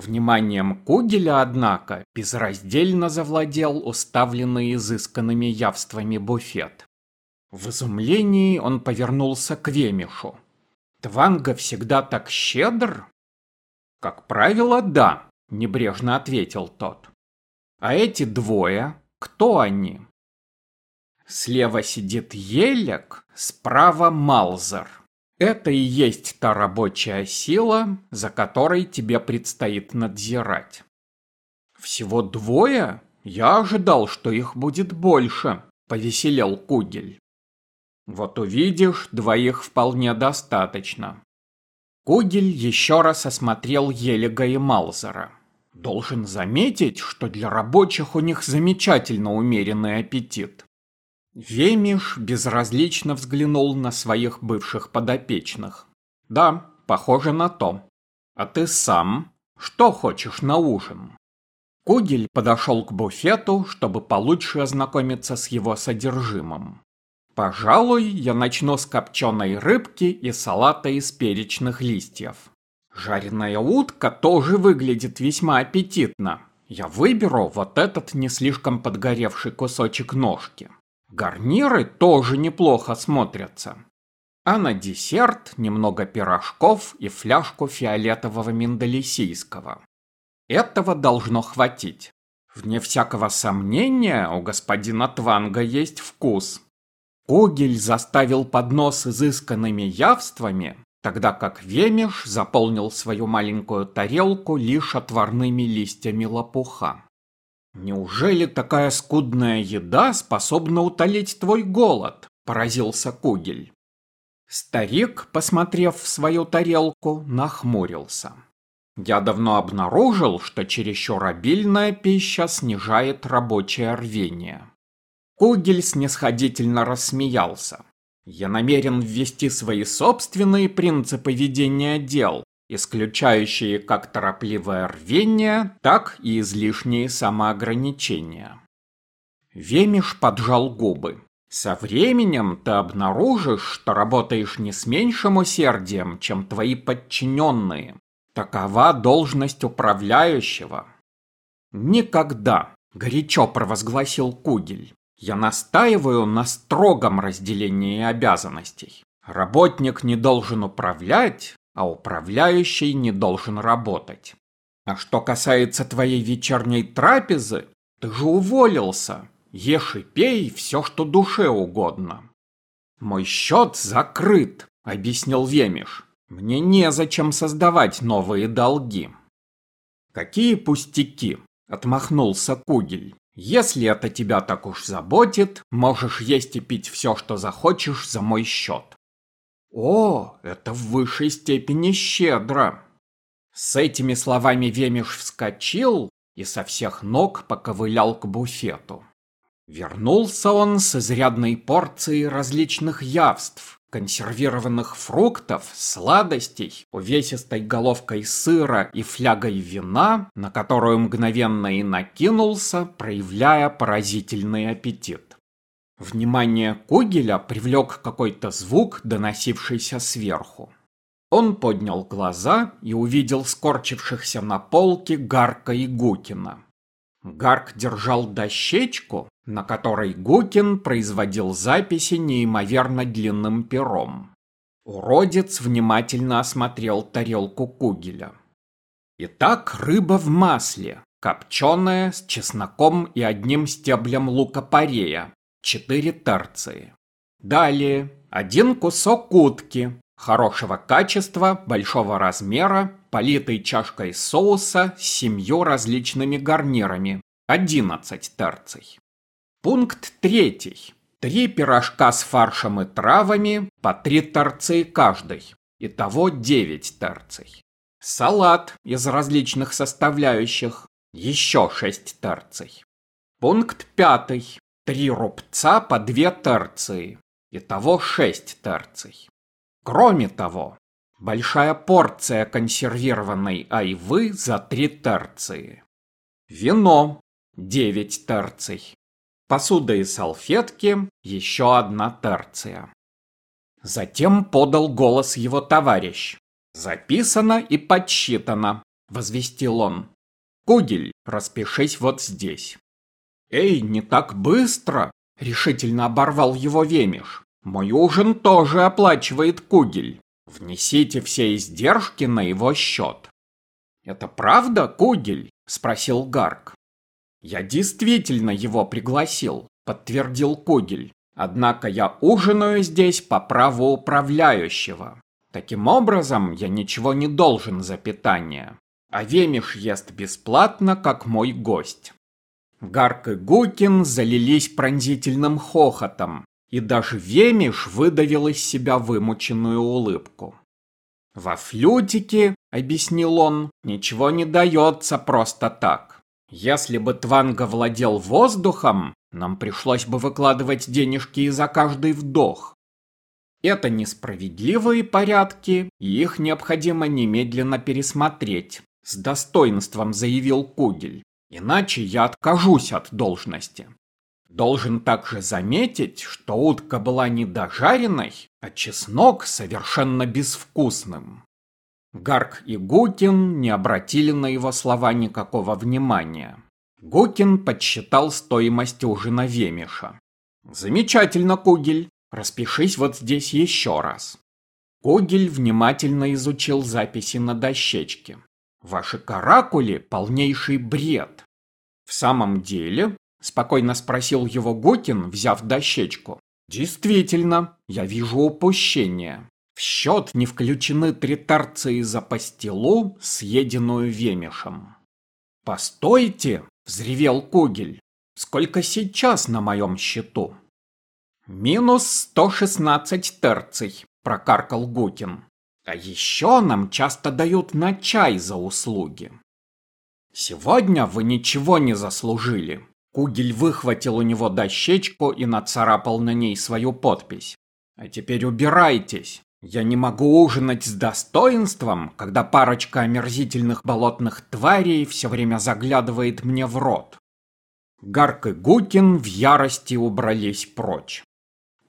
Вниманием Кугеля, однако, безраздельно завладел уставленный изысканными явствами буфет. В изумлении он повернулся к Вемишу. «Тванга всегда так щедр?» «Как правило, да», — небрежно ответил тот. «А эти двое, кто они?» Слева сидит Елек, справа Малзер. Это и есть та рабочая сила, за которой тебе предстоит надзирать. Всего двое? Я ожидал, что их будет больше, повеселел Кугель. Вот увидишь, двоих вполне достаточно. Кугель еще раз осмотрел Елега и Малзера. Должен заметить, что для рабочих у них замечательно умеренный аппетит. Вемиш безразлично взглянул на своих бывших подопечных. «Да, похоже на то. А ты сам? Что хочешь на ужин?» Кугель подошел к буфету, чтобы получше ознакомиться с его содержимым. «Пожалуй, я начну с копченой рыбки и салата из перечных листьев. Жареная утка тоже выглядит весьма аппетитно. Я выберу вот этот не слишком подгоревший кусочек ножки». Гарниры тоже неплохо смотрятся. А на десерт немного пирожков и фляжку фиолетового миндалисийского. Этого должно хватить. Вне всякого сомнения, у господина Тванга есть вкус. Кугель заставил поднос изысканными явствами, тогда как Вемеш заполнил свою маленькую тарелку лишь отварными листьями лопуха. «Неужели такая скудная еда способна утолить твой голод?» – поразился Кугель. Старик, посмотрев в свою тарелку, нахмурился. «Я давно обнаружил, что чересчур обильная пища снижает рабочее рвение». Кугель снисходительно рассмеялся. «Я намерен ввести свои собственные принципы ведения дел, исключающие как торопливое рвение, так и излишние самоограничения. Вемиш поджал губы. Со временем ты обнаружишь, что работаешь не с меньшим усердием, чем твои подчиненные. Такова должность управляющего. Никогда, горячо провозгласил Кугель. Я настаиваю на строгом разделении обязанностей. Работник не должен управлять, а управляющий не должен работать. А что касается твоей вечерней трапезы, ты же уволился. Ешь и пей все, что душе угодно. Мой счет закрыт, объяснил Вемиш. Мне незачем создавать новые долги. Какие пустяки, отмахнулся Кугель. Если это тебя так уж заботит, можешь есть и пить все, что захочешь за мой счет. О, это в высшей степени щедро. С этими словами Вемиш вскочил и со всех ног поковылял к буфету. Вернулся он с изрядной порцией различных явств, консервированных фруктов, сладостей, увесистой головкой сыра и флягой вина, на которую мгновенно и накинулся, проявляя поразительный аппетит. Внимание Кугеля привлек какой-то звук, доносившийся сверху. Он поднял глаза и увидел скорчившихся на полке Гарка и Гукина. Гарк держал дощечку, на которой Гукин производил записи неимоверно длинным пером. Уродец внимательно осмотрел тарелку Кугеля. Итак, рыба в масле, копченая, с чесноком и одним стеблем лука-порея, Четыре терции. Далее один кусок утки хорошего качества, большого размера, политый чашкой соуса с семью различными гарнирами. 11 терций. Пункт третий. Три пирожка с фаршем и травами, по три терции каждый. Итого 9 терций. Салат из различных составляющих. Еще 6 терций. Пункт пятый. Три рубца по две терции. Итого шесть терций. Кроме того, большая порция консервированной айвы за три терции. Вино – девять терций. Посуда и салфетки – еще одна терция. Затем подал голос его товарищ. Записано и подсчитано. возвестил он. «Кугель, распишись вот здесь». «Эй, не так быстро!» — решительно оборвал его Вемиш. «Мой ужин тоже оплачивает Кугель. Внесите все издержки на его счет». «Это правда, Кугель?» — спросил Гарк. «Я действительно его пригласил», — подтвердил Кугель. «Однако я ужинаю здесь по праву управляющего. Таким образом, я ничего не должен за питание. А Вемиш ест бесплатно, как мой гость». Гарк и Гукин залились пронзительным хохотом, и даже Вемиш выдавил из себя вымученную улыбку. «Во флютике, — объяснил он, — ничего не дается просто так. Если бы Тванга владел воздухом, нам пришлось бы выкладывать денежки за каждый вдох. Это несправедливые порядки, и их необходимо немедленно пересмотреть, с достоинством заявил Кугель. Иначе я откажусь от должности. Должен также заметить, что утка была не дожаренной, а чеснок совершенно безвкусным. Гарк и Гукин не обратили на его слова никакого внимания. Гукин подсчитал стоимость ужина Вемиша. «Замечательно, Кугель. Распишись вот здесь еще раз». Кугель внимательно изучил записи на дощечке. Ваши каракули – полнейший бред. В самом деле, спокойно спросил его Гокин, взяв дощечку. Действительно, я вижу упущение. В счет не включены три тарции за пастилу, съеденную вемешем. «Постойте!» – взревел Кугель. «Сколько сейчас на моем счету?» «Минус сто шестнадцать терций», – прокаркал Гукин. А еще нам часто дают на чай за услуги. Сегодня вы ничего не заслужили. Кугель выхватил у него дощечку и нацарапал на ней свою подпись. А теперь убирайтесь. Я не могу ужинать с достоинством, когда парочка омерзительных болотных тварей все время заглядывает мне в рот. Гарк и Гукин в ярости убрались прочь.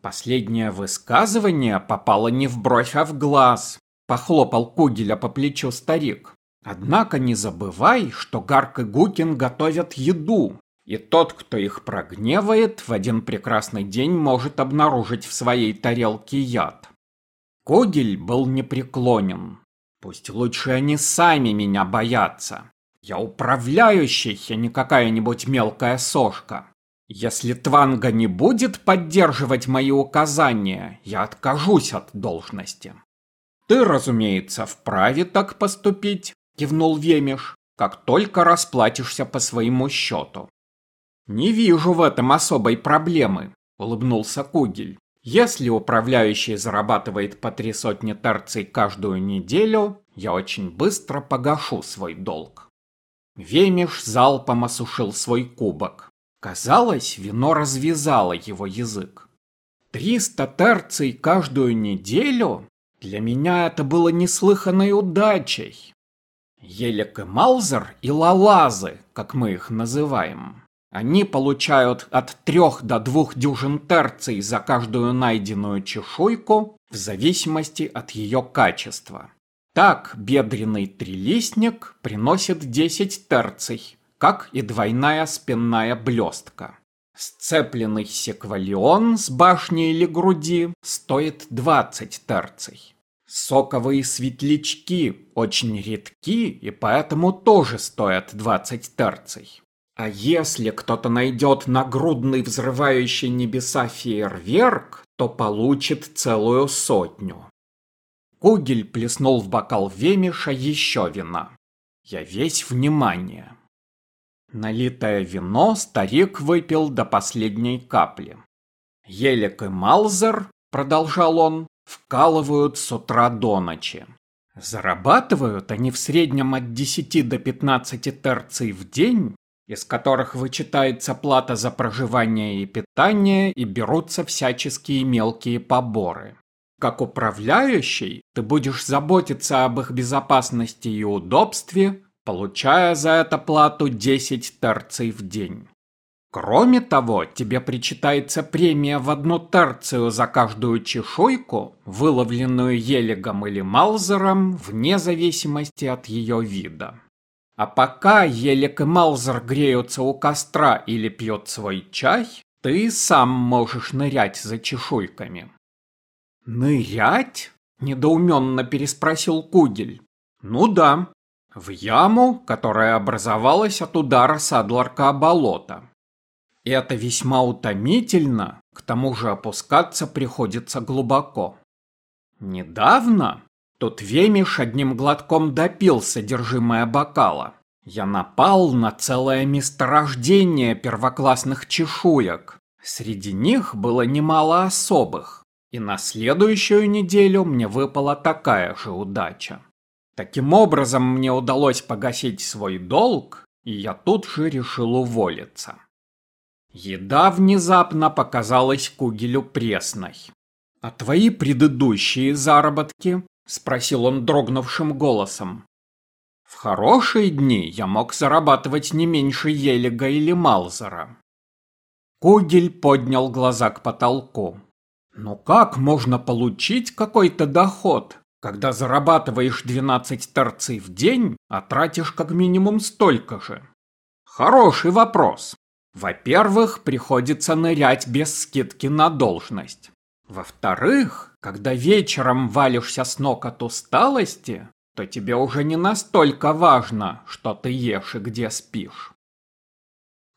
Последнее высказывание попало не в бровь, а в глаз. Похлопал Кугеля по плечу старик. Однако не забывай, что Гарк и Гукин готовят еду, и тот, кто их прогневает, в один прекрасный день может обнаружить в своей тарелке яд. Кугель был непреклонен. Пусть лучше они сами меня боятся. Я управляющий, а не какая-нибудь мелкая сошка. Если Тванга не будет поддерживать мои указания, я откажусь от должности. Ты, разумеется, вправе так поступить, кивнул Вемиш, как только расплатишься по своему счету. Не вижу в этом особой проблемы, улыбнулся Кугель. Если управляющий зарабатывает по три сотни терций каждую неделю, я очень быстро погашу свой долг. Вемиш залпом осушил свой кубок. Казалось, вино развязало его язык. Триста терций каждую неделю? Для меня это было неслыханной удачей. Елек и Малзер и Лалазы, как мы их называем. Они получают от трех до двух дюжин терций за каждую найденную чешуйку в зависимости от ее качества. Так бедренный трилистник приносит 10 терций, как и двойная спинная блестка. Сцепленный секвалион с башни или груди стоит 20 терций. Соковые светлячки очень редки и поэтому тоже стоят 20 терций. А если кто-то найдет нагрудный взрывающий небеса фейерверк, то получит целую сотню. Кугель плеснул в бокал Вемиша еще вина. Я весь внимание. Налитое вино старик выпил до последней капли. Елек и Малзер, продолжал он, вкалывают с утра до ночи. Зарабатывают они в среднем от 10 до 15 терций в день, из которых вычитается плата за проживание и питание и берутся всяческие мелкие поборы. Как управляющий, ты будешь заботиться об их безопасности и удобстве, получая за это плату 10 терций в день. Кроме того, тебе причитается премия в одну терцию за каждую чешуйку, выловленную елегом или малзером, вне зависимости от ее вида. А пока Елик и Малзер греются у костра или пьет свой чай, ты сам можешь нырять за чешуйками. «Нырять?» – недоуменно переспросил Кугель. «Ну да, в яму, которая образовалась от удара Садларка о болото. Это весьма утомительно, к тому же опускаться приходится глубоко. Недавно тот Вемиш одним глотком допил содержимое бокала. Я напал на целое месторождение первоклассных чешуек. Среди них было немало особых. И на следующую неделю мне выпала такая же удача. Таким образом, мне удалось погасить свой долг, и я тут же решил уволиться. Еда внезапно показалась Кугелю пресной. «А твои предыдущие заработки?» – спросил он дрогнувшим голосом. «В хорошие дни я мог зарабатывать не меньше Елега или Малзера». Кугель поднял глаза к потолку. «Ну как можно получить какой-то доход, когда зарабатываешь 12 торций в день, а тратишь как минимум столько же?» Хороший вопрос. Во-первых, приходится нырять без скидки на должность. Во-вторых, когда вечером валишься с ног от усталости, то тебе уже не настолько важно, что ты ешь и где спишь.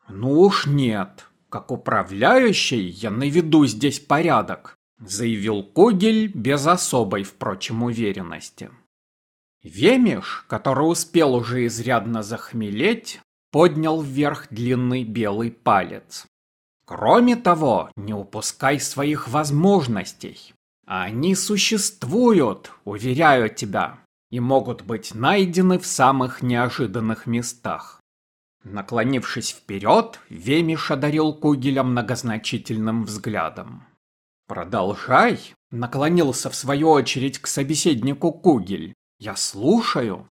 Ну уж нет, как управляющий я наведу здесь порядок, заявил Когель без особой, впрочем, уверенности. Вемиш, который успел уже изрядно захмелеть, поднял вверх длинный белый палец. Кроме того, не упускай своих возможностей. Они существуют, уверяю тебя, и могут быть найдены в самых неожиданных местах. Наклонившись вперед, Вемиш одарил Кугеля многозначительным взглядом. «Продолжай», — наклонился в свою очередь к собеседнику Кугель. «Я слушаю».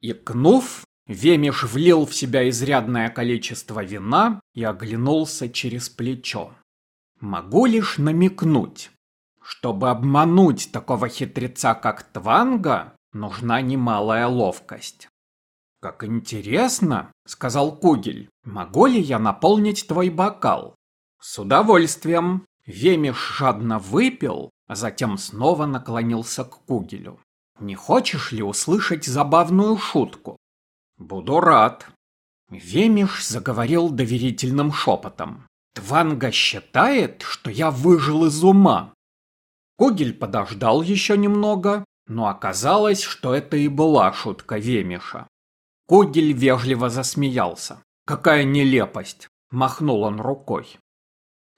Икнув, Вемиш влил в себя изрядное количество вина и оглянулся через плечо. Могу лишь намекнуть. Чтобы обмануть такого хитреца, как Тванга, нужна немалая ловкость. «Как интересно», — сказал Кугель, — «могу ли я наполнить твой бокал?» «С удовольствием». Вемиш жадно выпил, а затем снова наклонился к Кугелю. «Не хочешь ли услышать забавную шутку?» «Буду рад». Вемиш заговорил доверительным шепотом. «Тванга считает, что я выжил из ума». Когель подождал еще немного, но оказалось, что это и была шутка Вемиша. Когель вежливо засмеялся. «Какая нелепость!» – махнул он рукой.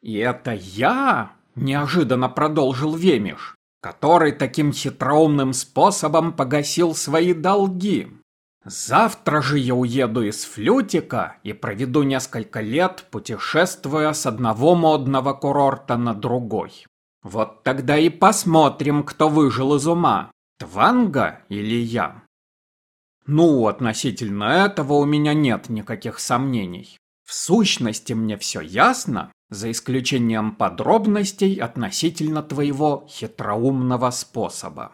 «И это я?» – неожиданно продолжил Вемиш, который таким хитроумным способом погасил свои долги. Завтра же я уеду из Флютика и проведу несколько лет, путешествуя с одного модного курорта на другой. Вот тогда и посмотрим, кто выжил из ума, Тванга или я. Ну, относительно этого у меня нет никаких сомнений. В сущности мне все ясно, за исключением подробностей относительно твоего хитроумного способа.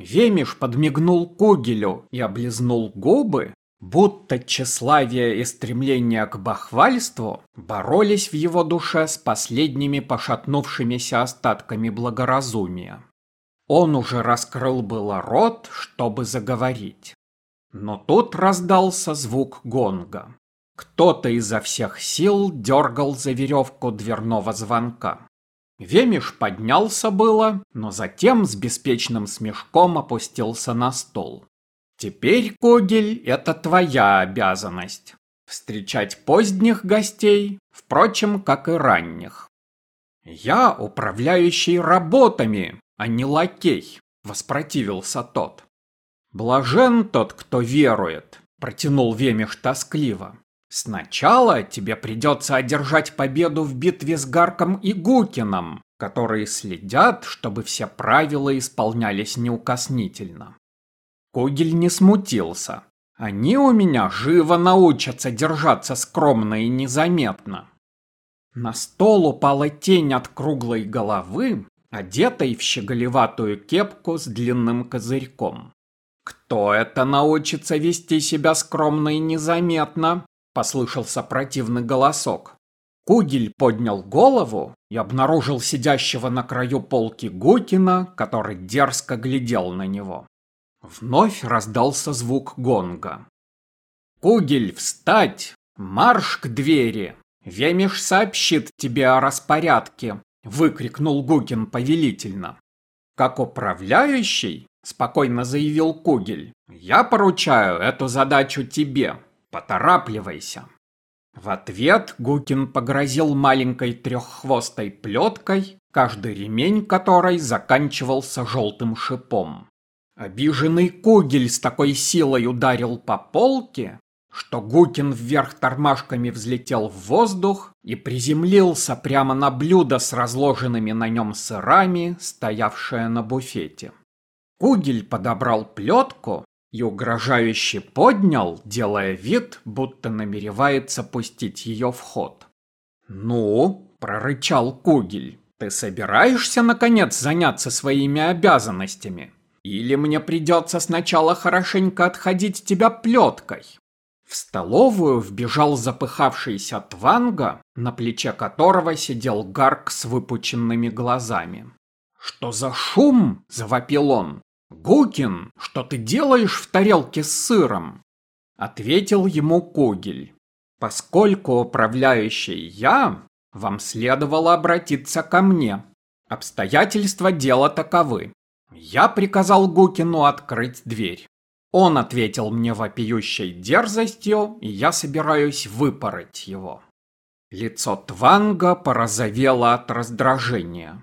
Вемиш подмигнул Кугелю и облизнул губы, будто тщеславие и стремление к бахвальству боролись в его душе с последними пошатнувшимися остатками благоразумия. Он уже раскрыл было рот, чтобы заговорить. Но тут раздался звук гонга. Кто-то изо всех сил дергал за веревку дверного звонка. Вемиш поднялся было, но затем с беспечным смешком опустился на стол. «Теперь, Когель, это твоя обязанность. Встречать поздних гостей, впрочем, как и ранних». «Я управляющий работами, а не лакей», — воспротивился тот. «Блажен тот, кто верует», — протянул Вемиш тоскливо. Сначала тебе придется одержать победу в битве с Гарком и Гукином, которые следят, чтобы все правила исполнялись неукоснительно. Когель не смутился. Они у меня живо научатся держаться скромно и незаметно. На стол упала тень от круглой головы, одетой в щеголеватую кепку с длинным козырьком. кто это научится вести себя скромно и незаметно?» — послышался противный голосок. Кугель поднял голову и обнаружил сидящего на краю полки Гукина, который дерзко глядел на него. Вновь раздался звук гонга. «Кугель, встать! Марш к двери! Вемиш сообщит тебе о распорядке!» — выкрикнул Гукин повелительно. «Как управляющий, — спокойно заявил Кугель, — я поручаю эту задачу тебе. Поторапливайся!» В ответ Гукин погрозил маленькой треххвостой плеткой, каждый ремень которой заканчивался желтым шипом. Обиженный Кугель с такой силой ударил по полке, что Гукин вверх тормашками взлетел в воздух и приземлился прямо на блюдо с разложенными на нем сырами, стоявшее на буфете. Кугель подобрал плетку и угрожающе поднял, делая вид, будто намеревается пустить ее в ход. «Ну?» – прорычал Кугель. «Ты собираешься, наконец, заняться своими обязанностями? Или мне придется сначала хорошенько отходить тебя плеткой?» В столовую вбежал запыхавшийся Тванга, на плече которого сидел Гарк с выпученными глазами. «Что за шум?» – завопил он. «Гукин, что ты делаешь в тарелке с сыром?» Ответил ему Когель. «Поскольку управляющий я, вам следовало обратиться ко мне. Обстоятельства дела таковы. Я приказал Гукину открыть дверь. Он ответил мне вопиющей дерзостью, и я собираюсь выпороть его. Лицо Тванга порозовело от раздражения.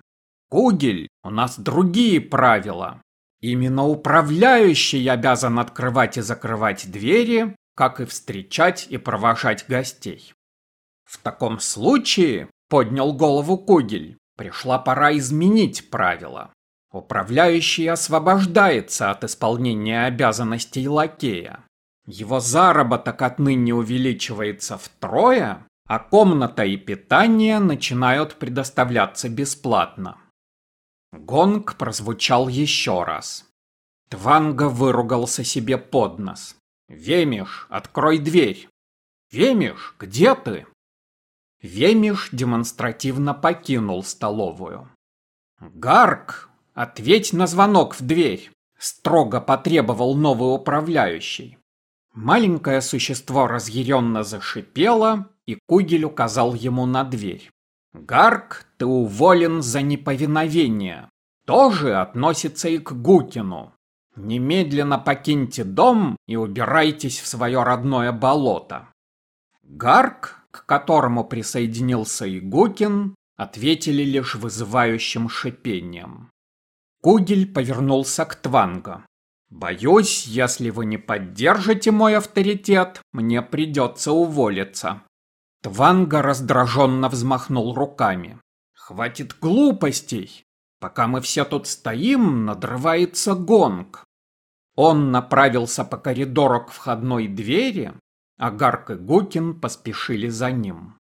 «Кугель, у нас другие правила. Именно управляющий обязан открывать и закрывать двери, как и встречать и провожать гостей. В таком случае, поднял голову Кугель, пришла пора изменить правила. Управляющий освобождается от исполнения обязанностей лакея. Его заработок отныне увеличивается втрое, а комната и питание начинают предоставляться бесплатно. Гонг прозвучал еще раз. Тванга выругался себе под нос. «Вемиш, открой дверь!» «Вемиш, где ты?» Вемиш демонстративно покинул столовую. «Гарк, ответь на звонок в дверь!» Строго потребовал новый управляющий. Маленькое существо разъяренно зашипело, и Кугель указал ему на дверь. Гарк, ты уволен за неповиновение. Тоже относится и к Гукину. Немедленно покиньте дом и убирайтесь в свое родное болото. Гарк, к которому присоединился и Гукин, ответили лишь вызывающим шипением. Кугель повернулся к Тванго. «Боюсь, если вы не поддержите мой авторитет, мне придется уволиться». Тванга раздраженно взмахнул руками. «Хватит глупостей! Пока мы все тут стоим, надрывается гонг!» Он направился по коридору к входной двери, а Гарк и Гукин поспешили за ним.